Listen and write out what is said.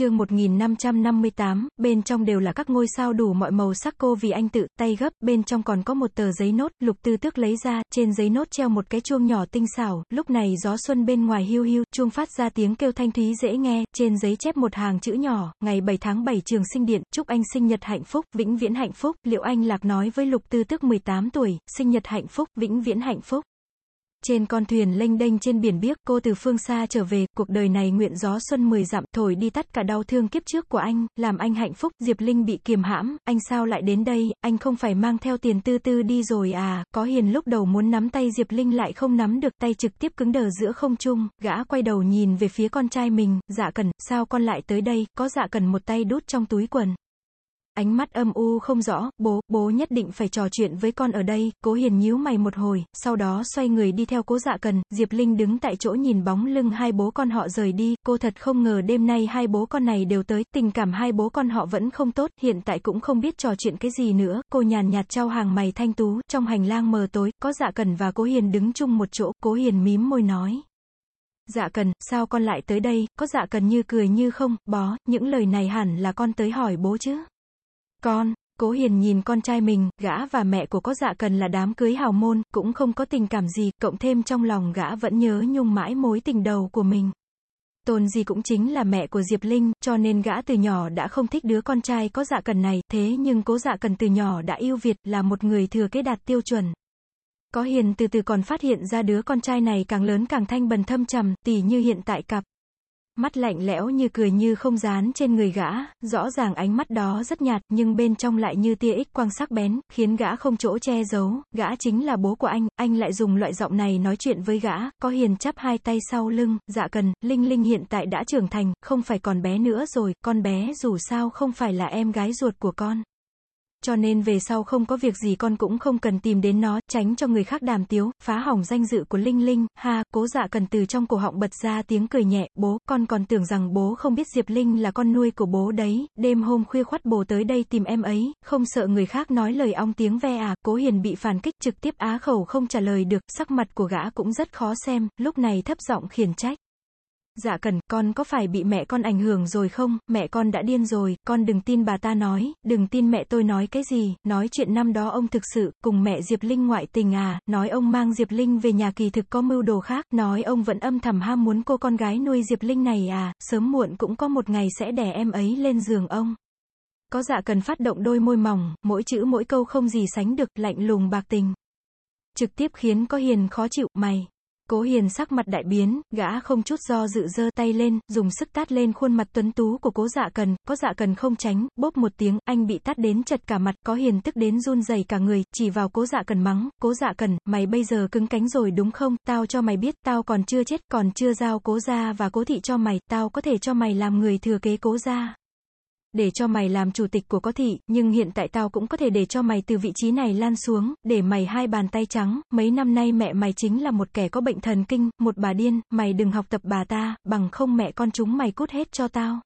chương 1558, bên trong đều là các ngôi sao đủ mọi màu sắc cô vì anh tự, tay gấp, bên trong còn có một tờ giấy nốt, lục tư tước lấy ra, trên giấy nốt treo một cái chuông nhỏ tinh xảo, lúc này gió xuân bên ngoài hiu hiu, chuông phát ra tiếng kêu thanh thúy dễ nghe, trên giấy chép một hàng chữ nhỏ, ngày 7 tháng 7 trường sinh điện, chúc anh sinh nhật hạnh phúc, vĩnh viễn hạnh phúc, liệu anh lạc nói với lục tư tước 18 tuổi, sinh nhật hạnh phúc, vĩnh viễn hạnh phúc. Trên con thuyền lênh đênh trên biển biếc, cô từ phương xa trở về, cuộc đời này nguyện gió xuân mười dặm, thổi đi tất cả đau thương kiếp trước của anh, làm anh hạnh phúc, Diệp Linh bị kiềm hãm, anh sao lại đến đây, anh không phải mang theo tiền tư tư đi rồi à, có hiền lúc đầu muốn nắm tay Diệp Linh lại không nắm được, tay trực tiếp cứng đờ giữa không trung, gã quay đầu nhìn về phía con trai mình, dạ cần, sao con lại tới đây, có dạ cần một tay đút trong túi quần. Ánh mắt âm u không rõ, bố, bố nhất định phải trò chuyện với con ở đây, cố hiền nhíu mày một hồi, sau đó xoay người đi theo cố dạ cần, Diệp Linh đứng tại chỗ nhìn bóng lưng hai bố con họ rời đi, cô thật không ngờ đêm nay hai bố con này đều tới, tình cảm hai bố con họ vẫn không tốt, hiện tại cũng không biết trò chuyện cái gì nữa, cô nhàn nhạt trao hàng mày thanh tú, trong hành lang mờ tối, có dạ cần và cố hiền đứng chung một chỗ, cố hiền mím môi nói. Dạ cần, sao con lại tới đây, có dạ cần như cười như không, bó, những lời này hẳn là con tới hỏi bố chứ. Con, Cố Hiền nhìn con trai mình, gã và mẹ của có dạ cần là đám cưới hào môn, cũng không có tình cảm gì, cộng thêm trong lòng gã vẫn nhớ nhung mãi mối tình đầu của mình. Tôn gì cũng chính là mẹ của Diệp Linh, cho nên gã từ nhỏ đã không thích đứa con trai có dạ cần này, thế nhưng cố dạ cần từ nhỏ đã yêu Việt, là một người thừa kế đạt tiêu chuẩn. Có Hiền từ từ còn phát hiện ra đứa con trai này càng lớn càng thanh bần thâm trầm, tỉ như hiện tại cặp mắt lạnh lẽo như cười như không dán trên người gã, rõ ràng ánh mắt đó rất nhạt, nhưng bên trong lại như tia ích quang sắc bén, khiến gã không chỗ che giấu, gã chính là bố của anh, anh lại dùng loại giọng này nói chuyện với gã, có hiền chắp hai tay sau lưng, dạ cần, Linh Linh hiện tại đã trưởng thành, không phải còn bé nữa rồi, con bé dù sao không phải là em gái ruột của con. Cho nên về sau không có việc gì con cũng không cần tìm đến nó, tránh cho người khác đàm tiếu, phá hỏng danh dự của Linh Linh, ha, cố dạ cần từ trong cổ họng bật ra tiếng cười nhẹ, bố, con còn tưởng rằng bố không biết Diệp Linh là con nuôi của bố đấy, đêm hôm khuya khoắt bố tới đây tìm em ấy, không sợ người khác nói lời ong tiếng ve à, cố hiền bị phản kích trực tiếp á khẩu không trả lời được, sắc mặt của gã cũng rất khó xem, lúc này thấp giọng khiển trách. Dạ cần, con có phải bị mẹ con ảnh hưởng rồi không, mẹ con đã điên rồi, con đừng tin bà ta nói, đừng tin mẹ tôi nói cái gì, nói chuyện năm đó ông thực sự, cùng mẹ Diệp Linh ngoại tình à, nói ông mang Diệp Linh về nhà kỳ thực có mưu đồ khác, nói ông vẫn âm thầm ham muốn cô con gái nuôi Diệp Linh này à, sớm muộn cũng có một ngày sẽ đè em ấy lên giường ông. Có dạ cần phát động đôi môi mỏng, mỗi chữ mỗi câu không gì sánh được, lạnh lùng bạc tình. Trực tiếp khiến có hiền khó chịu, mày. Cố Hiền sắc mặt đại biến, gã không chút do dự giơ tay lên, dùng sức tát lên khuôn mặt tuấn tú của cố dạ cần, có dạ cần không tránh, bốp một tiếng, anh bị tát đến chật cả mặt, có Hiền tức đến run rẩy cả người, chỉ vào cố dạ cần mắng, cố dạ cần, mày bây giờ cứng cánh rồi đúng không, tao cho mày biết, tao còn chưa chết, còn chưa giao cố gia và cố thị cho mày, tao có thể cho mày làm người thừa kế cố gia để cho mày làm chủ tịch của có thị, nhưng hiện tại tao cũng có thể để cho mày từ vị trí này lan xuống, để mày hai bàn tay trắng, mấy năm nay mẹ mày chính là một kẻ có bệnh thần kinh, một bà điên, mày đừng học tập bà ta, bằng không mẹ con chúng mày cút hết cho tao.